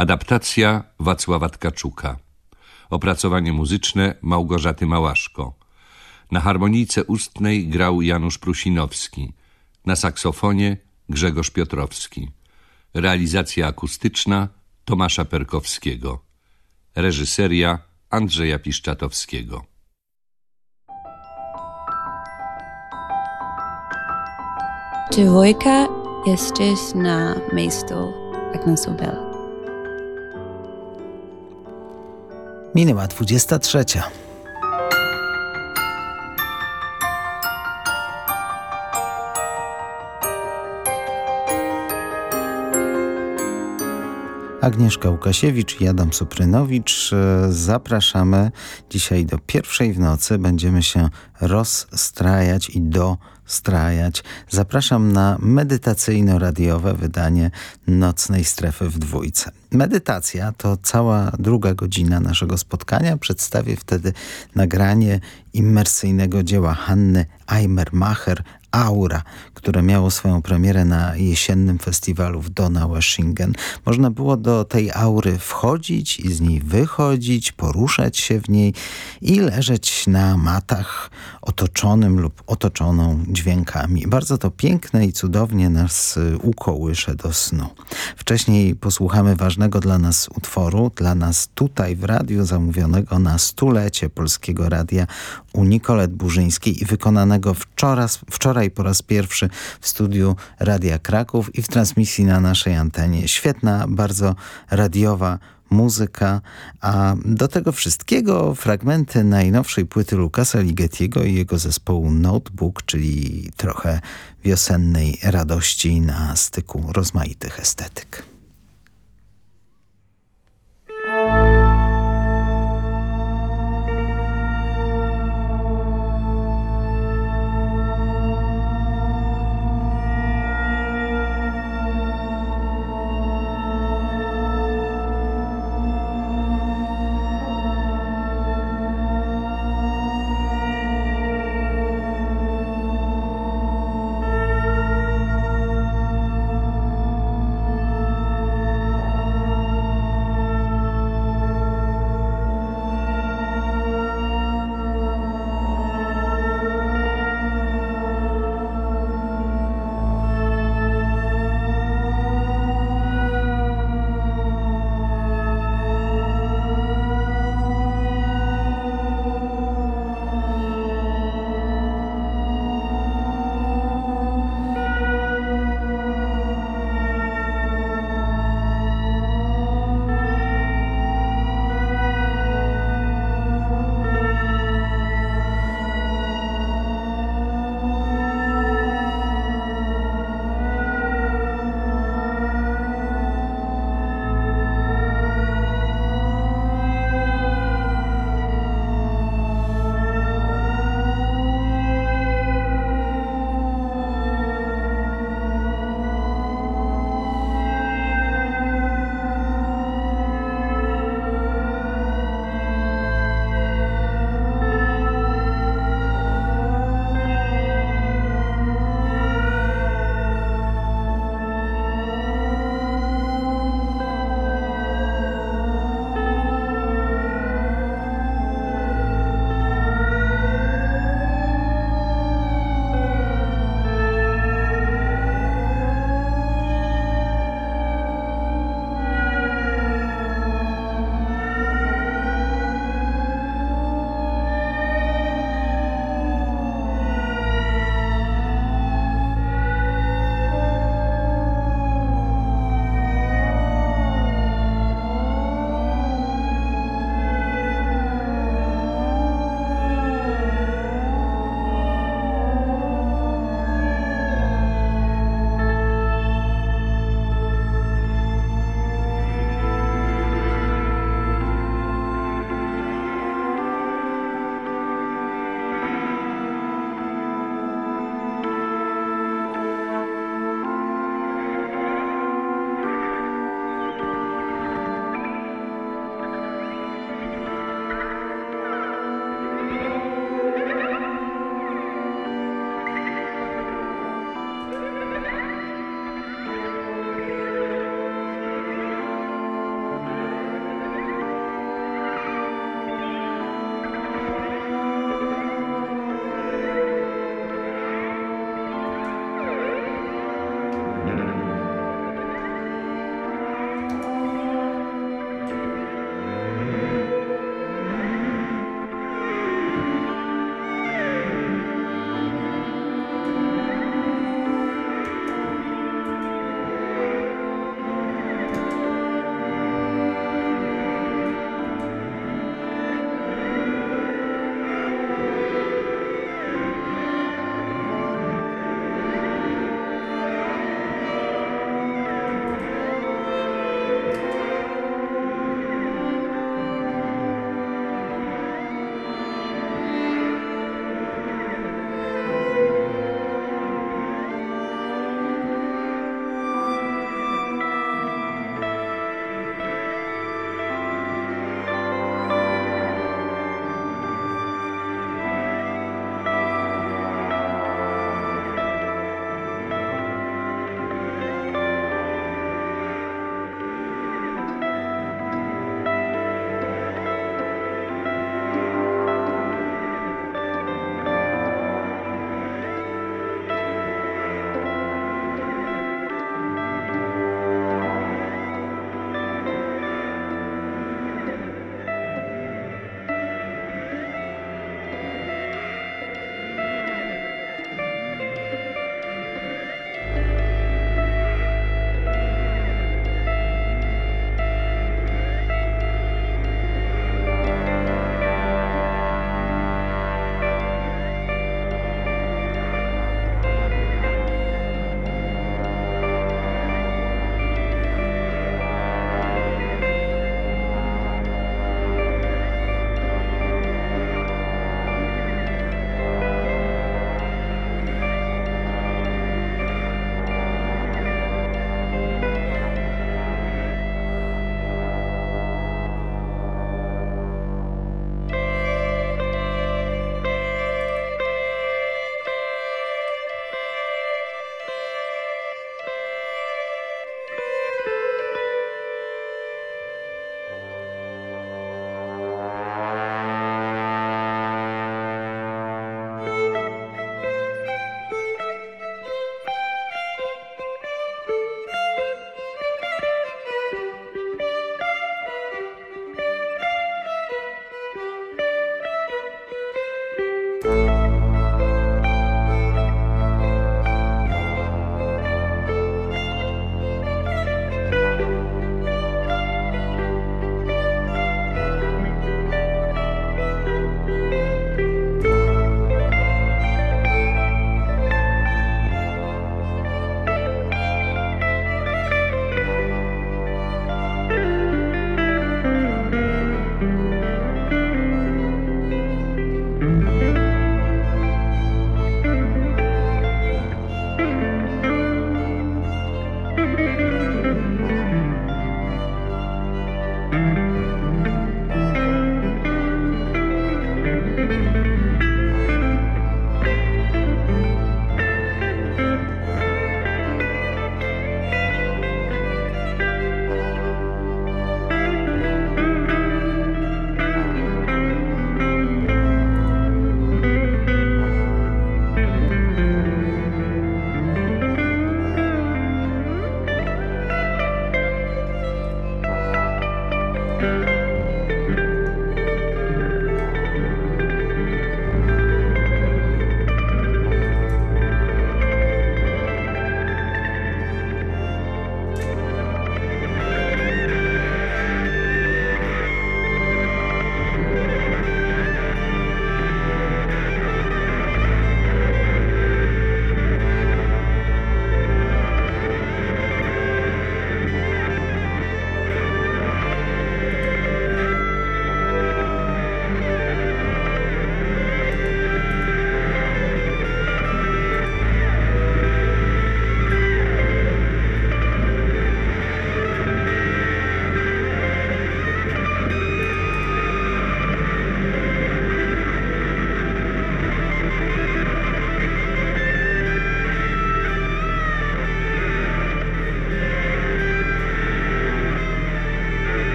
Adaptacja Wacława Tkaczuka. Opracowanie muzyczne Małgorzaty Małaszko. Na harmonijce ustnej grał Janusz Prusinowski. Na saksofonie Grzegorz Piotrowski. Realizacja akustyczna Tomasza Perkowskiego. Reżyseria Andrzeja Piszczatowskiego. Czy Wojka jesteś na miejscu Agnesobel? Minęła 23. Agnieszka Łukasiewicz i Adam Suprynowicz. E, zapraszamy dzisiaj do pierwszej w nocy. Będziemy się rozstrajać i dostrajać. Zapraszam na medytacyjno-radiowe wydanie Nocnej Strefy w Dwójce. Medytacja to cała druga godzina naszego spotkania. Przedstawię wtedy nagranie immersyjnego dzieła Hanny Eimermacher Aura, które miało swoją premierę na jesiennym festiwalu w Donaueschingen. Można było do tej aury wchodzić i z niej wychodzić, poruszać się w niej i leżeć na matach otoczonym lub otoczoną dźwiękami. Bardzo to piękne i cudownie nas ukołysze do snu. Wcześniej posłuchamy ważnego dla nas utworu, dla nas tutaj w radiu zamówionego na stulecie Polskiego Radia u Nicolet Burzyńskiej i wykonanego wczoraj, wczoraj po raz pierwszy w studiu Radia Kraków i w transmisji na naszej antenie. Świetna, bardzo radiowa muzyka, a do tego wszystkiego fragmenty najnowszej płyty Lukasa Ligetiego i jego zespołu Notebook, czyli trochę wiosennej radości na styku rozmaitych estetyk.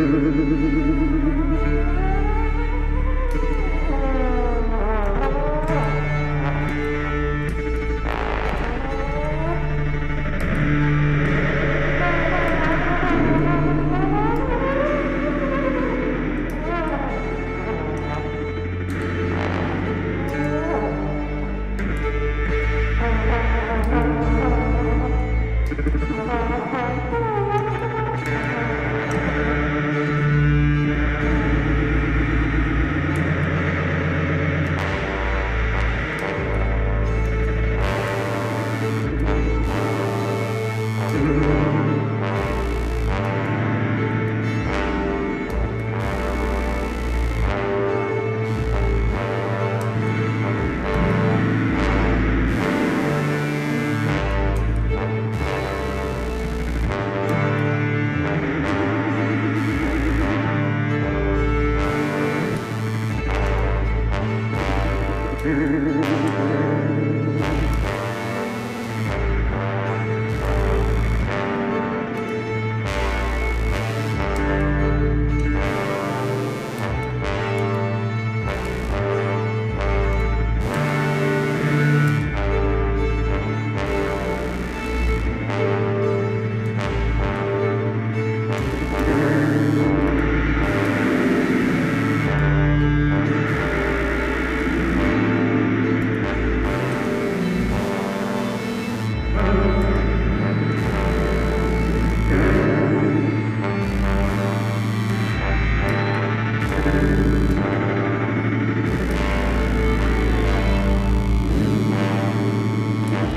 Thank you.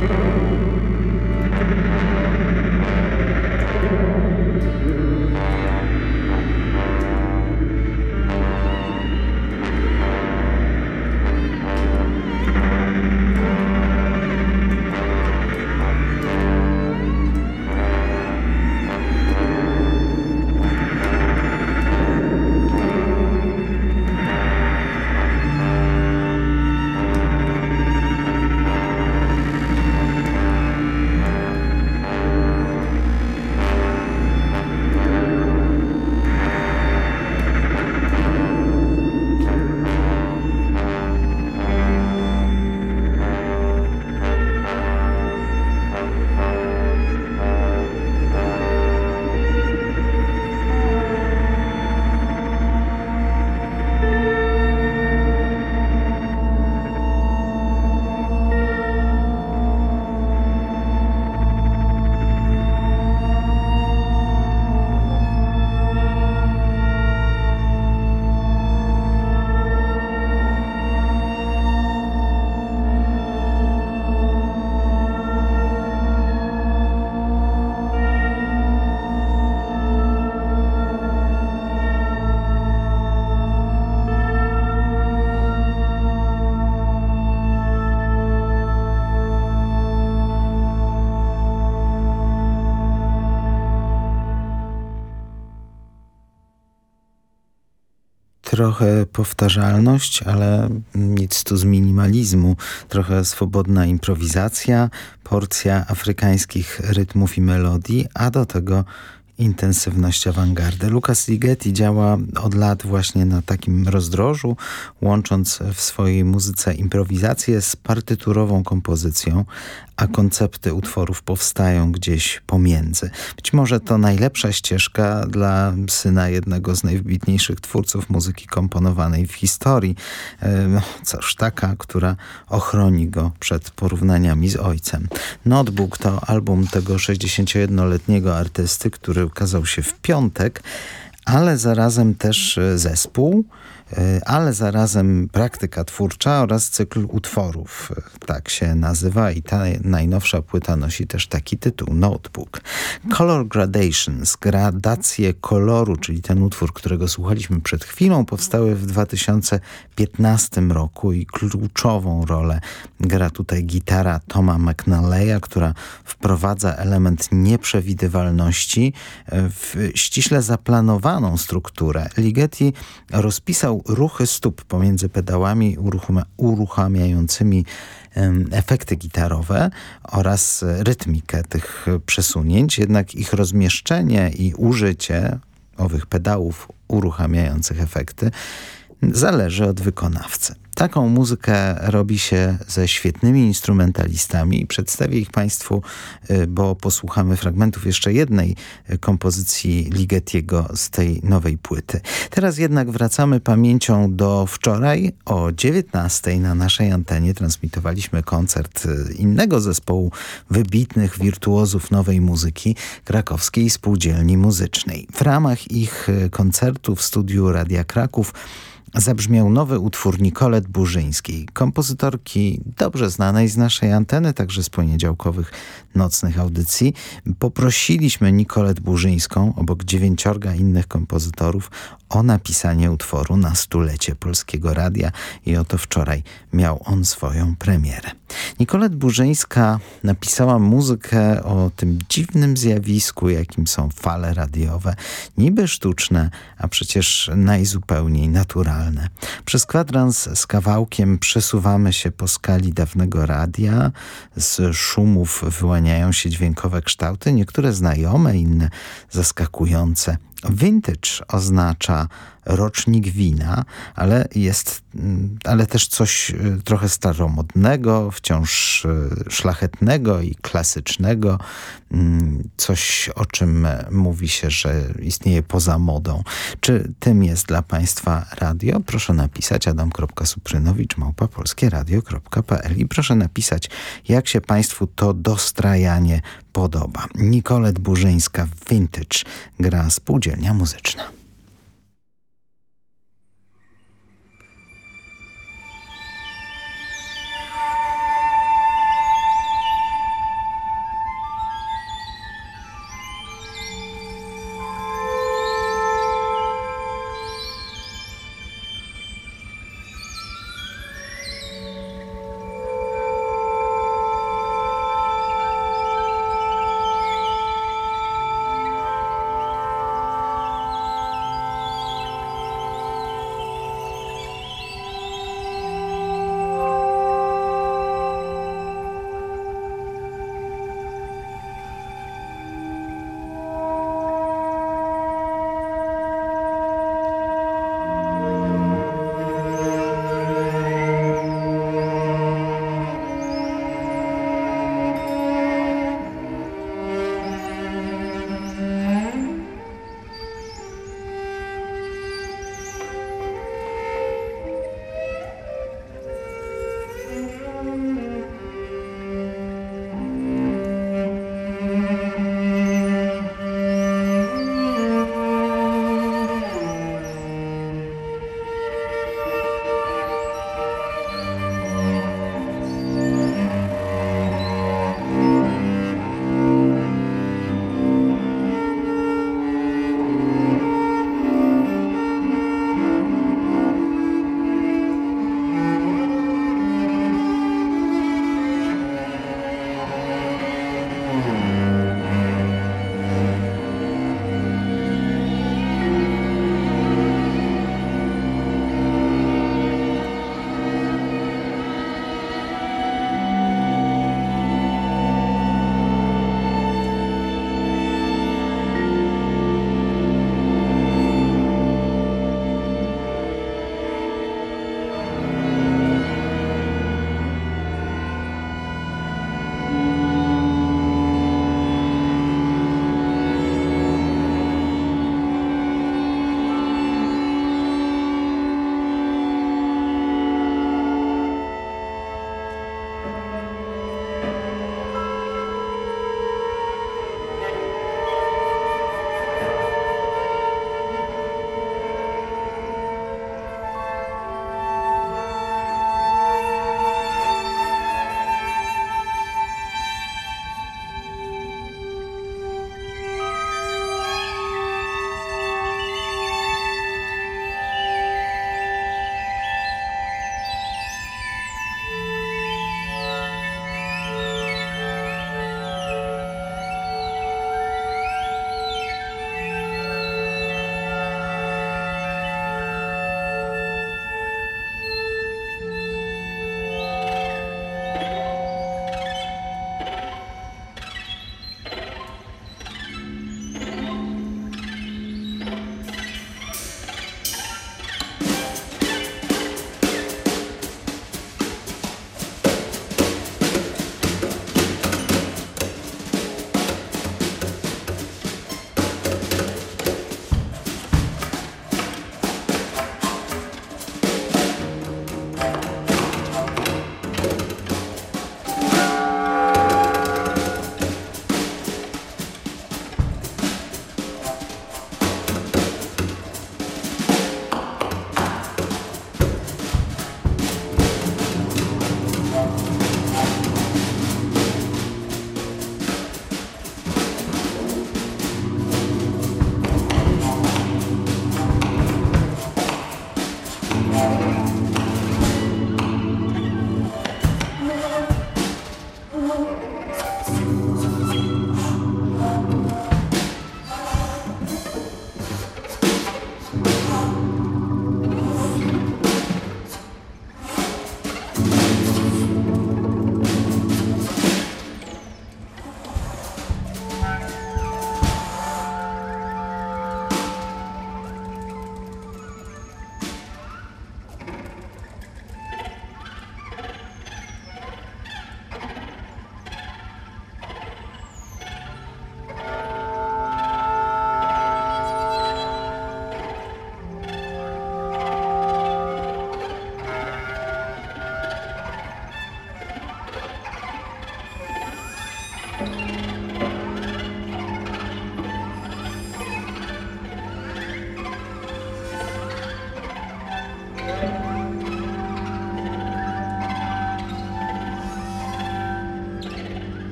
you trochę powtarzalność, ale nic tu z minimalizmu, trochę swobodna improwizacja, porcja afrykańskich rytmów i melodii, a do tego intensywność awangardy. Lucas Ligeti działa od lat właśnie na takim rozdrożu, łącząc w swojej muzyce improwizację z partyturową kompozycją, a koncepty utworów powstają gdzieś pomiędzy. Być może to najlepsza ścieżka dla syna jednego z najwybitniejszych twórców muzyki komponowanej w historii. No, cóż, taka, która ochroni go przed porównaniami z ojcem. Notebook to album tego 61-letniego artysty, który ukazał się w piątek, ale zarazem też zespół, E, ale zarazem praktyka twórcza oraz cykl utworów. E, tak się nazywa i ta najnowsza płyta nosi też taki tytuł, Notebook. Color Gradations, gradacje koloru, czyli ten utwór, którego słuchaliśmy przed chwilą, powstały w 2015 roku i kluczową rolę gra tutaj gitara Toma McNalleya, która wprowadza element nieprzewidywalności w ściśle zaplanowaną strukturę. Ligeti rozpisał ruchy stóp pomiędzy pedałami uruchamiającymi efekty gitarowe oraz rytmikę tych przesunięć, jednak ich rozmieszczenie i użycie owych pedałów uruchamiających efekty zależy od wykonawcy. Taką muzykę robi się ze świetnymi instrumentalistami. Przedstawię ich Państwu, y, bo posłuchamy fragmentów jeszcze jednej y, kompozycji Ligetiego z tej nowej płyty. Teraz jednak wracamy pamięcią do wczoraj. O 19 na naszej antenie transmitowaliśmy koncert y, innego zespołu wybitnych wirtuozów nowej muzyki krakowskiej spółdzielni muzycznej. W ramach ich koncertu w studiu Radia Kraków zabrzmiał nowy utwór Nicolet Burzyńskiej, kompozytorki dobrze znanej z naszej anteny, także z poniedziałkowych nocnych audycji. Poprosiliśmy Nicolet Burzyńską, obok dziewięciorga innych kompozytorów, o napisanie utworu na stulecie Polskiego Radia i oto wczoraj miał on swoją premierę. Nicolet Burzyńska napisała muzykę o tym dziwnym zjawisku, jakim są fale radiowe, niby sztuczne, a przecież najzupełniej naturalne. Przez kwadrans z kawałkiem przesuwamy się po skali dawnego radia, z szumów wyłaniają się dźwiękowe kształty, niektóre znajome, inne zaskakujące. Vintage oznacza rocznik wina, ale jest, mm, ale też coś y, trochę staromodnego, wciąż y, szlachetnego i klasycznego, mm, coś o czym mówi się, że istnieje poza modą. Czy tym jest dla Państwa radio? Proszę napisać adam.suprynowicz małpa i proszę napisać, jak się Państwu to dostrajanie podoba. Nikolet Burzyńska Vintage gra spółdzielnia muzyczna.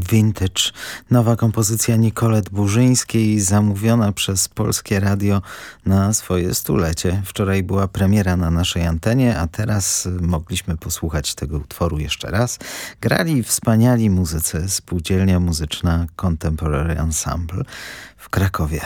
Vintage. Nowa kompozycja Nicolet Burzyńskiej zamówiona przez Polskie Radio na swoje stulecie. Wczoraj była premiera na naszej antenie, a teraz mogliśmy posłuchać tego utworu jeszcze raz. Grali wspaniali muzycy, spółdzielnia muzyczna Contemporary Ensemble w Krakowie.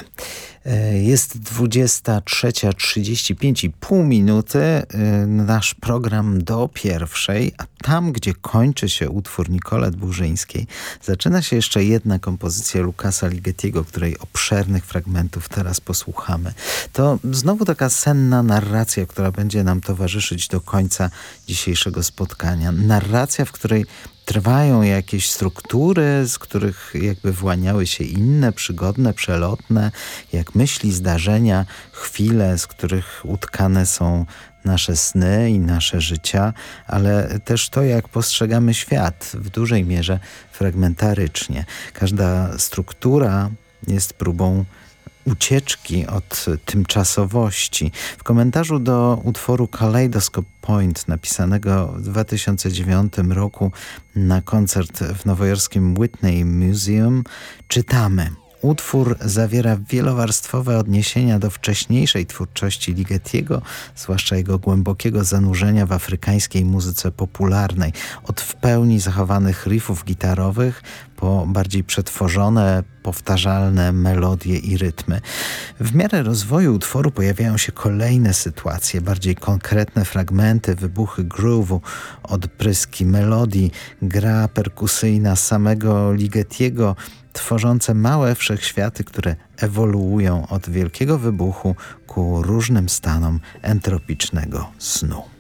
E, jest 23.35 pół minuty. E, nasz program do pierwszej, a tam, gdzie kończy się utwór Nicolet Burzyńskiej, zaczyna się jeszcze jedna kompozycja Lukasa Ligetiego, której obszernych fragmentów teraz posłuchamy. To znowu taka senna narracja, która będzie nam towarzyszyć do końca dzisiejszego spotkania. Narracja, w której trwają jakieś struktury, z których jakby właniały się inne, przygodne, przelotne, jak myśli, zdarzenia, chwile, z których utkane są nasze sny i nasze życia, ale też to, jak postrzegamy świat w dużej mierze fragmentarycznie. Każda struktura jest próbą ucieczki od tymczasowości. W komentarzu do utworu Kaleidoscope Point napisanego w 2009 roku na koncert w nowojorskim Whitney Museum czytamy Utwór zawiera wielowarstwowe odniesienia do wcześniejszej twórczości Ligetiego, zwłaszcza jego głębokiego zanurzenia w afrykańskiej muzyce popularnej, od w pełni zachowanych riffów gitarowych po bardziej przetworzone, powtarzalne melodie i rytmy. W miarę rozwoju utworu pojawiają się kolejne sytuacje, bardziej konkretne fragmenty, wybuchy groove'u, odpryski melodii, gra perkusyjna samego Ligetiego, tworzące małe wszechświaty, które ewoluują od wielkiego wybuchu ku różnym stanom entropicznego snu.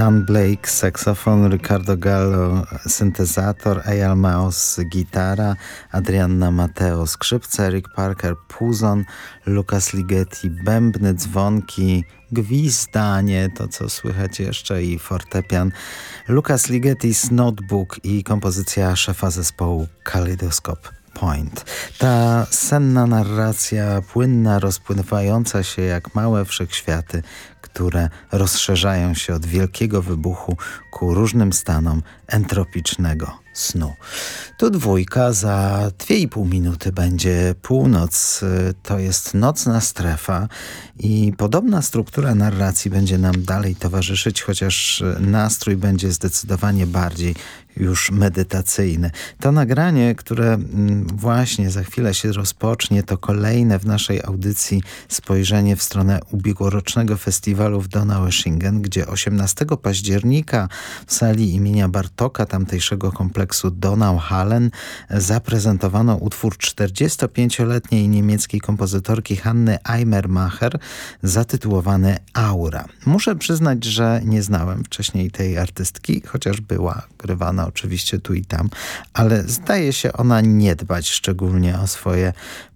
Dan Blake, saksofon, Ricardo Gallo, syntezator, Eyal Maus, gitara, Adrianna Mateo, skrzypce, Eric Parker, puzon, Lucas Ligeti, bębny, dzwonki, gwizdanie, to co słychać jeszcze i fortepian, Lucas Ligeti's Notebook i kompozycja szefa zespołu Kaleidoscope. Point. Ta senna narracja, płynna, rozpływająca się jak małe wszechświaty, które rozszerzają się od wielkiego wybuchu ku różnym stanom entropicznego snu. Tu dwójka, za 2,5 minuty będzie północ, to jest nocna strefa i podobna struktura narracji będzie nam dalej towarzyszyć, chociaż nastrój będzie zdecydowanie bardziej już medytacyjny. To nagranie, które mm, właśnie za chwilę się rozpocznie, to kolejne w naszej audycji spojrzenie w stronę ubiegłorocznego festiwalu w Donaueschingen, gdzie 18 października w sali imienia Bartoka tamtejszego kompleksu Donauhallen zaprezentowano utwór 45-letniej niemieckiej kompozytorki Hanny Eimermacher zatytułowany Aura. Muszę przyznać, że nie znałem wcześniej tej artystki, chociaż była grywana oczywiście tu i tam, ale zdaje się ona nie dbać szczególnie o swoje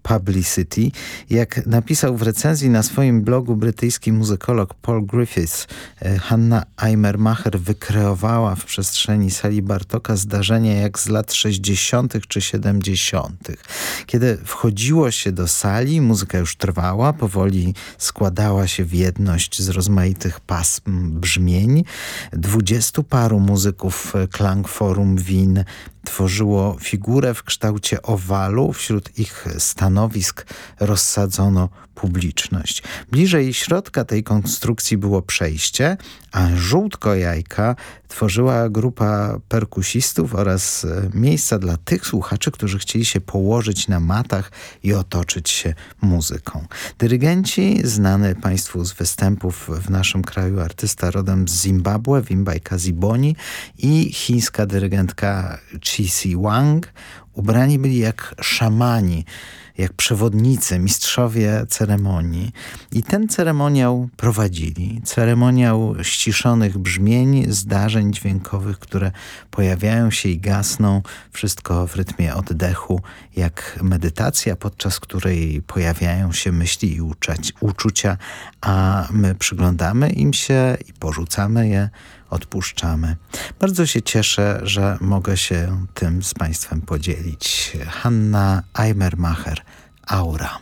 publicity. Jak napisał w recenzji na swoim blogu brytyjski muzykolog Paul Griffiths, e, Hanna Eimermacher wykreowała w przestrzeni sali Bartoka zdarzenia jak z lat 60. czy 70. Kiedy wchodziło się do sali, muzyka już trwała, powoli składała się w jedność z rozmaitych pasm brzmień. Dwudziestu paru muzyków Klang Forum Wien tworzyło figurę w kształcie owalu. Wśród ich stanowisk rozsadzono publiczność. Bliżej środka tej konstrukcji było przejście, a żółtko jajka tworzyła grupa perkusistów oraz e, miejsca dla tych słuchaczy, którzy chcieli się położyć na matach i otoczyć się muzyką. Dyrygenci, znany Państwu z występów w naszym kraju artysta rodem z Zimbabwe, Wimbaj Kaziboni i chińska dyrygentka Chi Wang, ubrani byli jak szamani, jak przewodnicy, mistrzowie ceremonii. I ten ceremoniał prowadzili. Ceremoniał ściszonych brzmień, zdarzeń dźwiękowych, które pojawiają się i gasną. Wszystko w rytmie oddechu, jak medytacja, podczas której pojawiają się myśli i uczucia, a my przyglądamy im się i porzucamy je, odpuszczamy. Bardzo się cieszę, że mogę się tym z Państwem podzielić. Hanna Eimermacher, Aura.